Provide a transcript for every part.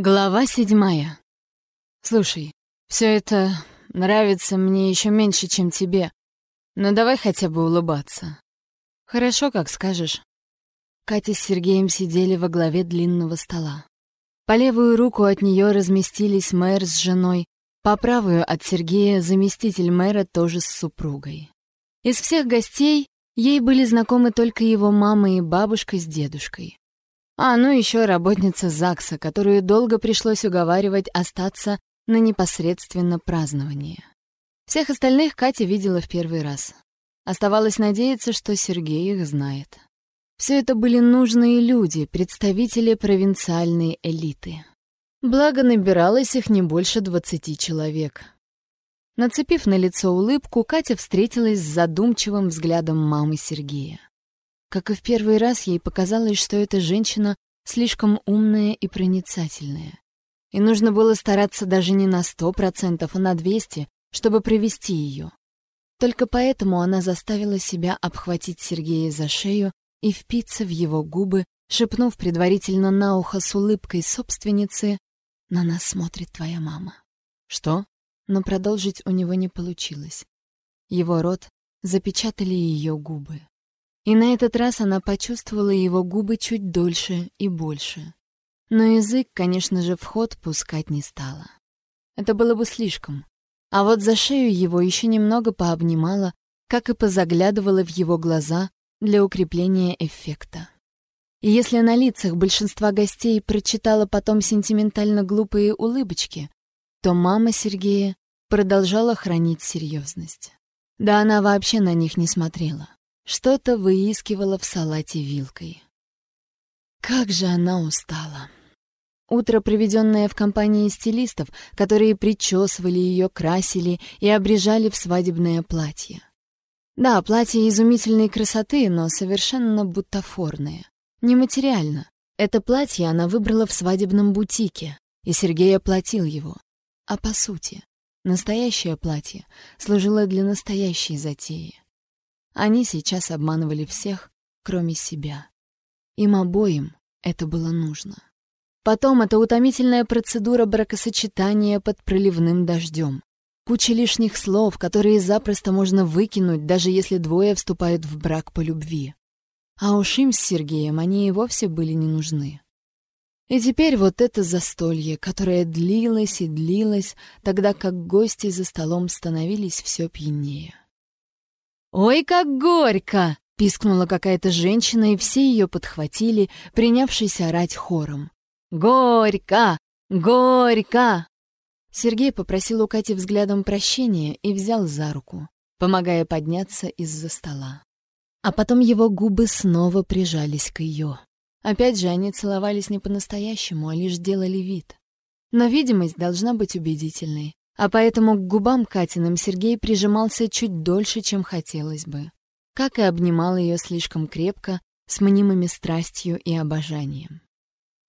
Глава седьмая. Слушай, все это нравится мне еще меньше, чем тебе. Но давай хотя бы улыбаться. Хорошо, как скажешь. Катя с Сергеем сидели во главе длинного стола. По левую руку от нее разместились мэр с женой, по правую от Сергея заместитель мэра тоже с супругой. Из всех гостей ей были знакомы только его мама и бабушка с дедушкой. А ну еще работница ЗАГСа, которую долго пришлось уговаривать остаться на непосредственно празднование. Всех остальных Катя видела в первый раз. Оставалось надеяться, что Сергей их знает. Все это были нужные люди, представители провинциальной элиты. Благо, набиралось их не больше двадцати человек. Нацепив на лицо улыбку, Катя встретилась с задумчивым взглядом мамы Сергея. Как и в первый раз, ей показалось, что эта женщина слишком умная и проницательная. И нужно было стараться даже не на сто процентов, а на двести, чтобы провести ее. Только поэтому она заставила себя обхватить Сергея за шею и впиться в его губы, шепнув предварительно на ухо с улыбкой собственницы «На нас смотрит твоя мама». «Что?» Но продолжить у него не получилось. Его рот запечатали ее губы. И на этот раз она почувствовала его губы чуть дольше и больше. Но язык, конечно же, в ход пускать не стала. Это было бы слишком. А вот за шею его еще немного пообнимала, как и позаглядывала в его глаза для укрепления эффекта. И если на лицах большинства гостей прочитала потом сентиментально глупые улыбочки, то мама Сергея продолжала хранить серьезность. Да она вообще на них не смотрела. Что-то выискивала в салате вилкой. Как же она устала. Утро, проведенное в компании стилистов, которые причесывали ее, красили и обрежали в свадебное платье. Да, платье изумительной красоты, но совершенно бутафорное. Нематериально. Это платье она выбрала в свадебном бутике, и Сергей оплатил его. А по сути, настоящее платье служило для настоящей затеи. Они сейчас обманывали всех, кроме себя. Им обоим это было нужно. Потом это утомительная процедура бракосочетания под проливным дождем. Куча лишних слов, которые запросто можно выкинуть, даже если двое вступают в брак по любви. А уж им с Сергеем они и вовсе были не нужны. И теперь вот это застолье, которое длилось и длилось, тогда как гости за столом становились все пьянее. «Ой, как горько!» — пискнула какая-то женщина, и все ее подхватили, принявшись орать хором. «Горько! Горько!» Сергей попросил у Кати взглядом прощения и взял за руку, помогая подняться из-за стола. А потом его губы снова прижались к ее. Опять же, они целовались не по-настоящему, а лишь делали вид. Но видимость должна быть убедительной, а поэтому к губам Катиным Сергей прижимался чуть дольше, чем хотелось бы. Как и обнимал ее слишком крепко, с мнимыми страстью и обожанием.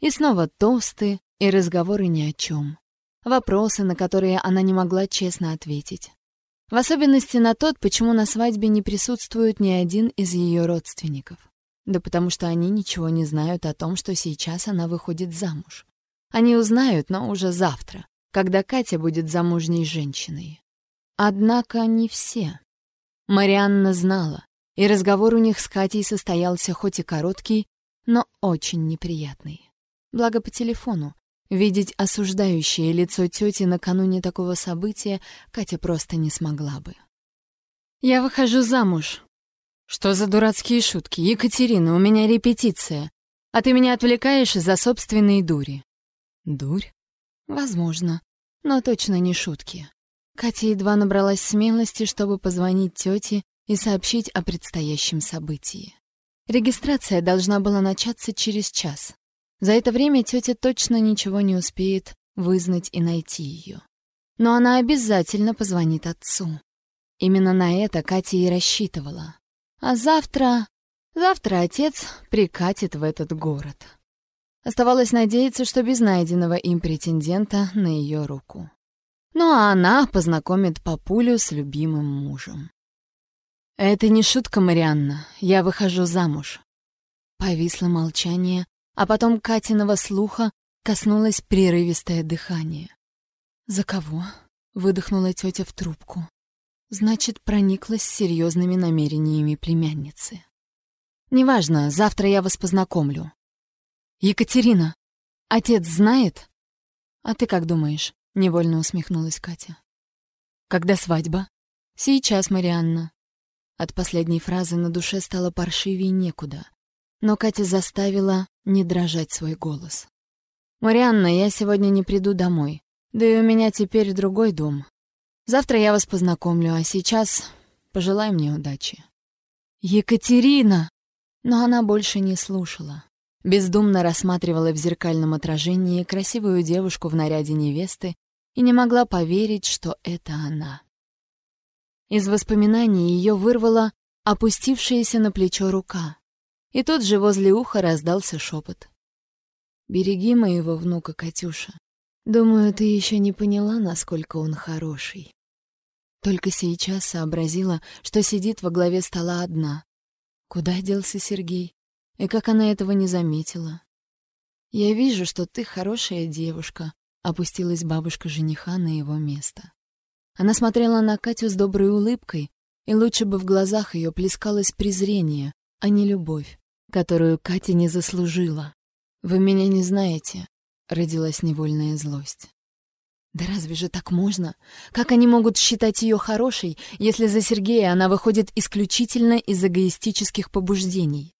И снова тосты и разговоры ни о чем. Вопросы, на которые она не могла честно ответить. В особенности на тот, почему на свадьбе не присутствует ни один из ее родственников. Да потому что они ничего не знают о том, что сейчас она выходит замуж. Они узнают, но уже завтра, когда Катя будет замужней женщиной. Однако не все. Марианна знала, и разговор у них с Катей состоялся хоть и короткий, но очень неприятный. Благо по телефону. Видеть осуждающее лицо тети накануне такого события Катя просто не смогла бы. «Я выхожу замуж». «Что за дурацкие шутки? Екатерина, у меня репетиция. А ты меня отвлекаешь из-за собственной дури». «Дурь?» «Возможно но точно не шутки. Катя едва набралась смелости, чтобы позвонить тете и сообщить о предстоящем событии. Регистрация должна была начаться через час. За это время тетя точно ничего не успеет вызнать и найти ее. Но она обязательно позвонит отцу. Именно на это Катя и рассчитывала. А завтра... Завтра отец прикатит в этот город. Оставалось надеяться, что без найденного им претендента на ее руку. Ну а она познакомит папулю с любимым мужем. «Это не шутка, Марианна. Я выхожу замуж». Повисло молчание, а потом Катиного слуха коснулось прерывистое дыхание. «За кого?» — выдохнула тетя в трубку. «Значит, прониклась серьезными намерениями племянницы. Неважно, завтра я вас познакомлю. Екатерина, отец знает?» «А ты как думаешь?» — невольно усмехнулась Катя. «Когда свадьба?» «Сейчас, Марианна». От последней фразы на душе стало паршивее некуда. Но Катя заставила не дрожать свой голос. «Марианна, я сегодня не приду домой. Да и у меня теперь другой дом. Завтра я вас познакомлю, а сейчас пожелай мне удачи». «Екатерина!» Но она больше не слушала. Бездумно рассматривала в зеркальном отражении красивую девушку в наряде невесты и не могла поверить, что это она. Из воспоминаний ее вырвала опустившаяся на плечо рука. И тут же возле уха раздался шепот. Береги моего внука, Катюша. Думаю, ты еще не поняла, насколько он хороший. Только сейчас сообразила, что сидит во главе стола одна. Куда делся Сергей? И как она этого не заметила? Я вижу, что ты хорошая девушка, опустилась бабушка жениха на его место. Она смотрела на Катю с доброй улыбкой, и лучше бы в глазах ее плескалось презрение, а не любовь, которую Катя не заслужила. «Вы меня не знаете», — родилась невольная злость. Да разве же так можно? Как они могут считать ее хорошей, если за Сергея она выходит исключительно из эгоистических побуждений?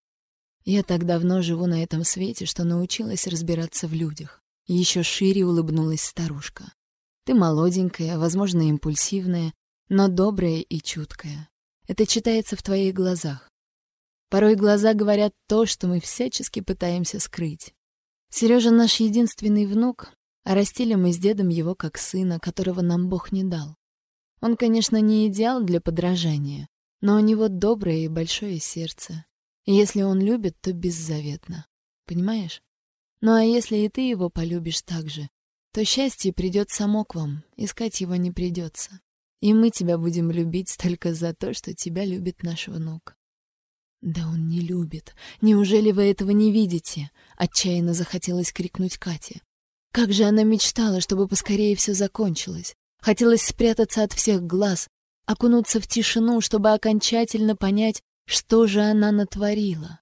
Я так давно живу на этом свете, что научилась разбираться в людях. Еще шире улыбнулась старушка. Ты молоденькая, возможно, импульсивная, но добрая и чуткая. Это читается в твоих глазах. Порой глаза говорят то, что мы всячески пытаемся скрыть. Сережа наш единственный внук, а растили мы с дедом его как сына, которого нам Бог не дал. Он, конечно, не идеал для подражания, но у него доброе и большое сердце. Если он любит, то беззаветно. Понимаешь? Ну а если и ты его полюбишь так же, то счастье придет само к вам, искать его не придется. И мы тебя будем любить только за то, что тебя любит наш внук. «Да он не любит. Неужели вы этого не видите?» — отчаянно захотелось крикнуть Кате. Как же она мечтала, чтобы поскорее все закончилось. Хотелось спрятаться от всех глаз, окунуться в тишину, чтобы окончательно понять, что же она натворила.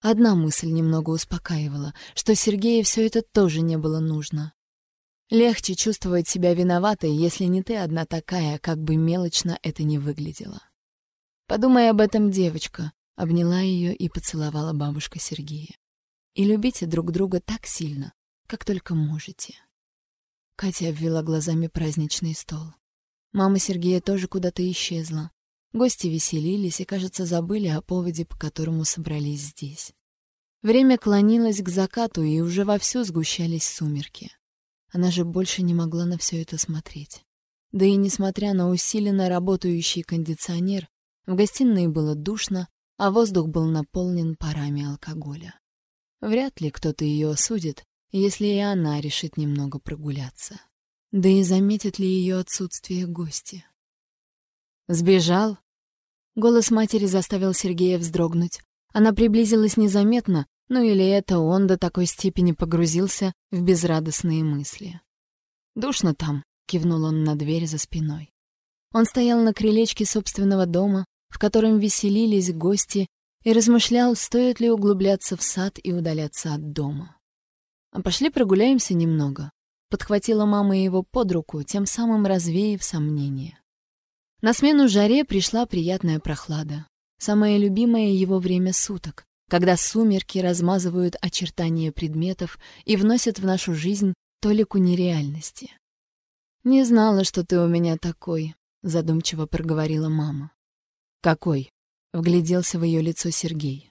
Одна мысль немного успокаивала, что Сергею все это тоже не было нужно. Легче чувствовать себя виноватой, если не ты одна такая, как бы мелочно это ни выглядело. Подумай об этом, девочка. Обняла ее и поцеловала бабушка Сергея. И любите друг друга так сильно, как только можете. Катя обвела глазами праздничный стол. Мама Сергея тоже куда-то исчезла. Гости веселились и, кажется, забыли о поводе, по которому собрались здесь. Время клонилось к закату, и уже вовсю сгущались сумерки. Она же больше не могла на все это смотреть. Да и несмотря на усиленно работающий кондиционер, в гостиной было душно, а воздух был наполнен парами алкоголя. Вряд ли кто-то ее осудит, если и она решит немного прогуляться. Да и заметит ли ее отсутствие гости. «Сбежал?» Голос матери заставил Сергея вздрогнуть. Она приблизилась незаметно, ну или это он до такой степени погрузился в безрадостные мысли. «Душно там», — кивнул он на дверь за спиной. Он стоял на крылечке собственного дома, в котором веселились гости, и размышлял, стоит ли углубляться в сад и удаляться от дома. «А пошли прогуляемся немного», — подхватила мама его под руку, тем самым развеяв сомнения. На смену жаре пришла приятная прохлада, самое любимое его время суток, когда сумерки размазывают очертания предметов и вносят в нашу жизнь толику нереальности. «Не знала, что ты у меня такой», — задумчиво проговорила мама. «Какой?» — вгляделся в ее лицо Сергей.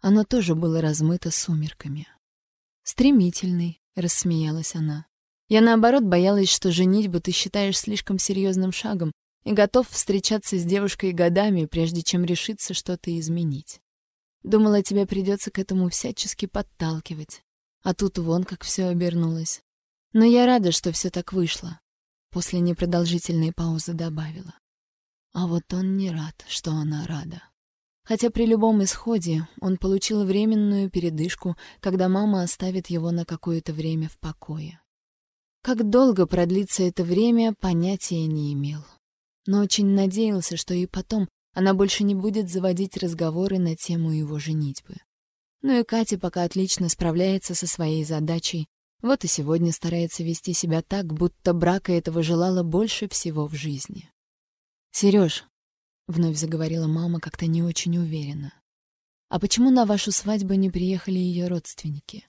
Оно тоже было размыто сумерками. «Стремительный», — рассмеялась она. «Я, наоборот, боялась, что женитьбу ты считаешь слишком серьезным шагом и готов встречаться с девушкой годами, прежде чем решиться что-то изменить. Думала, тебе придется к этому всячески подталкивать. А тут вон как все обернулось. Но я рада, что все так вышло. После непродолжительной паузы добавила. А вот он не рад, что она рада. Хотя при любом исходе он получил временную передышку, когда мама оставит его на какое-то время в покое. Как долго продлится это время, понятия не имел. Но очень надеялся, что и потом она больше не будет заводить разговоры на тему его женитьбы. Ну и Катя пока отлично справляется со своей задачей, вот и сегодня старается вести себя так, будто брака этого желала больше всего в жизни. «Серёж», — вновь заговорила мама как-то не очень уверенно, «а почему на вашу свадьбу не приехали её родственники?»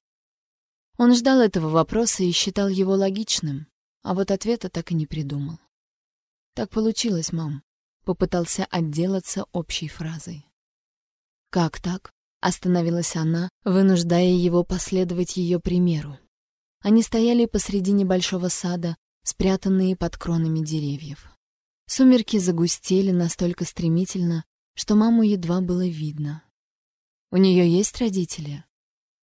Он ждал этого вопроса и считал его логичным, а вот ответа так и не придумал. «Так получилось, мам», — попытался отделаться общей фразой. «Как так?» — остановилась она, вынуждая его последовать ее примеру. Они стояли посреди небольшого сада, спрятанные под кронами деревьев. Сумерки загустели настолько стремительно, что маму едва было видно. «У нее есть родители?»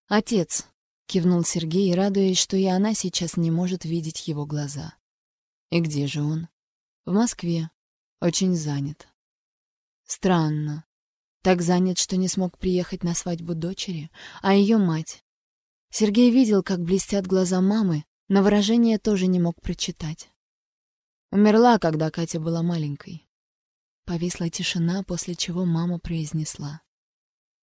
«Отец», — кивнул Сергей, радуясь, что и она сейчас не может видеть его глаза. «И где же он?» «В Москве. Очень занят». «Странно. Так занят, что не смог приехать на свадьбу дочери, а ее мать. Сергей видел, как блестят глаза мамы, но выражение тоже не мог прочитать. Умерла, когда Катя была маленькой. Повисла тишина, после чего мама произнесла.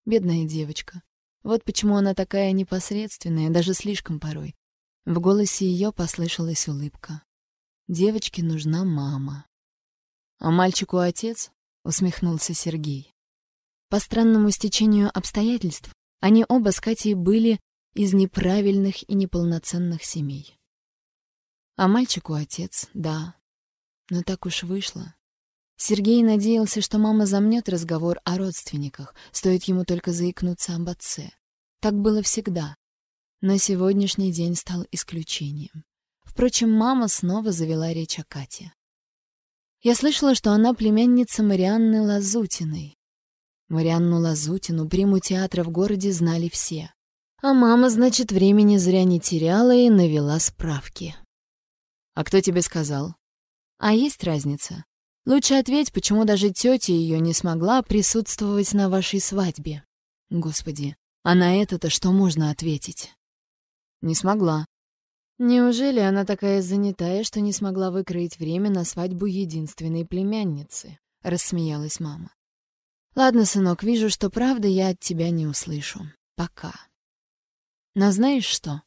Бедная девочка. Вот почему она такая непосредственная, даже слишком порой. В голосе ее послышалась улыбка. Девочке нужна мама. «А мальчику отец?» — усмехнулся Сергей. По странному стечению обстоятельств, они оба с Катей были из неправильных и неполноценных семей. А мальчику отец, да. Но так уж вышло. Сергей надеялся, что мама замнет разговор о родственниках, стоит ему только заикнуться об отце. Так было всегда. Но сегодняшний день стал исключением. Впрочем, мама снова завела речь о Кате. Я слышала, что она племянница Марианны Лазутиной. Марианну Лазутину, приму театра в городе, знали все. А мама, значит, времени зря не теряла и навела справки. «А кто тебе сказал?» «А есть разница. Лучше ответь, почему даже тетя ее не смогла присутствовать на вашей свадьбе. Господи, а на это-то что можно ответить?» «Не смогла». «Неужели она такая занятая, что не смогла выкроить время на свадьбу единственной племянницы?» — рассмеялась мама. «Ладно, сынок, вижу, что правда я от тебя не услышу. Пока». Но знаешь что?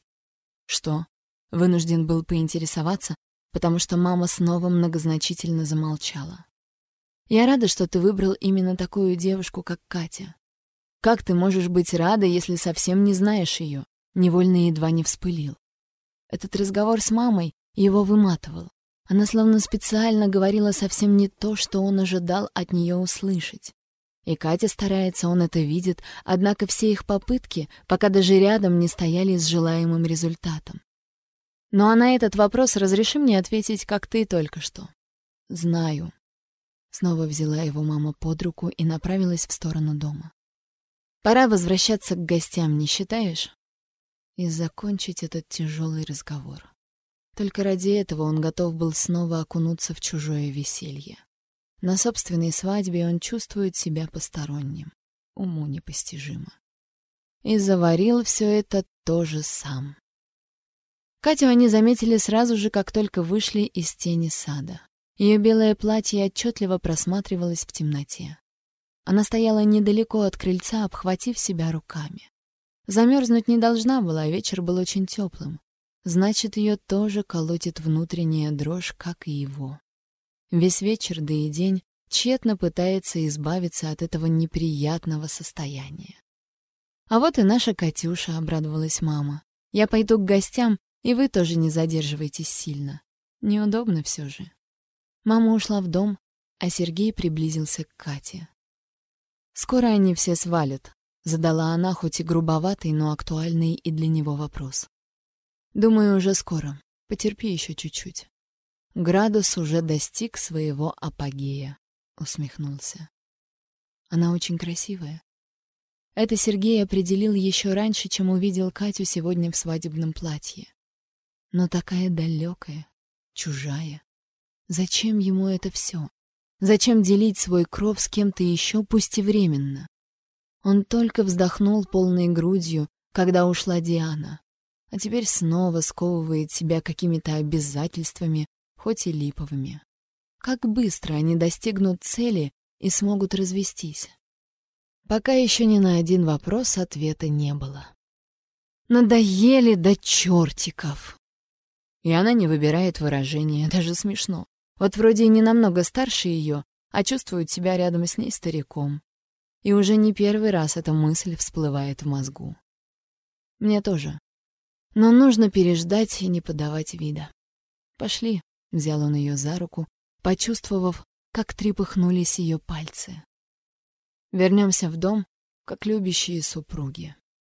Что? Вынужден был поинтересоваться, потому что мама снова многозначительно замолчала. Я рада, что ты выбрал именно такую девушку, как Катя. Как ты можешь быть рада, если совсем не знаешь ее? Невольно едва не вспылил. Этот разговор с мамой его выматывал. Она словно специально говорила совсем не то, что он ожидал от нее услышать. И Катя старается, он это видит, однако все их попытки пока даже рядом не стояли с желаемым результатом. Ну а на этот вопрос разреши мне ответить, как ты только что. Знаю. Снова взяла его мама под руку и направилась в сторону дома. Пора возвращаться к гостям, не считаешь? И закончить этот тяжелый разговор. Только ради этого он готов был снова окунуться в чужое веселье. На собственной свадьбе он чувствует себя посторонним. Уму непостижимо. И заварил все это тоже сам. Катю они заметили сразу же, как только вышли из тени сада. Ее белое платье отчетливо просматривалось в темноте. Она стояла недалеко от крыльца, обхватив себя руками. Замерзнуть не должна была, вечер был очень теплым. Значит, ее тоже колотит внутренняя дрожь, как и его. Весь вечер, да и день, тщетно пытается избавиться от этого неприятного состояния. «А вот и наша Катюша», — обрадовалась мама. «Я пойду к гостям, и вы тоже не задерживайтесь сильно. Неудобно все же». Мама ушла в дом, а Сергей приблизился к Кате. «Скоро они все свалят», — задала она хоть и грубоватый, но актуальный и для него вопрос. «Думаю, уже скоро. Потерпи еще чуть-чуть». Градус уже достиг своего апогея, усмехнулся. Она очень красивая. Это Сергей определил еще раньше, чем увидел Катю сегодня в свадебном платье. Но такая далекая, чужая. Зачем ему это все? Зачем делить свой кров с кем-то еще, пусть и временно? Он только вздохнул полной грудью, когда ушла Диана, а теперь снова сковывает себя какими-то обязательствами, хоть и липовыми. Как быстро они достигнут цели и смогут развестись? Пока еще ни на один вопрос ответа не было. Надоели до чертиков. И она не выбирает выражения, даже смешно. Вот вроде и не намного старше ее, а чувствует себя рядом с ней стариком. И уже не первый раз эта мысль всплывает в мозгу. Мне тоже. Но нужно переждать и не подавать вида. «Пошли», — взял он ее за руку, почувствовав, как трепыхнулись ее пальцы. Вернемся в дом, как любящие супруги.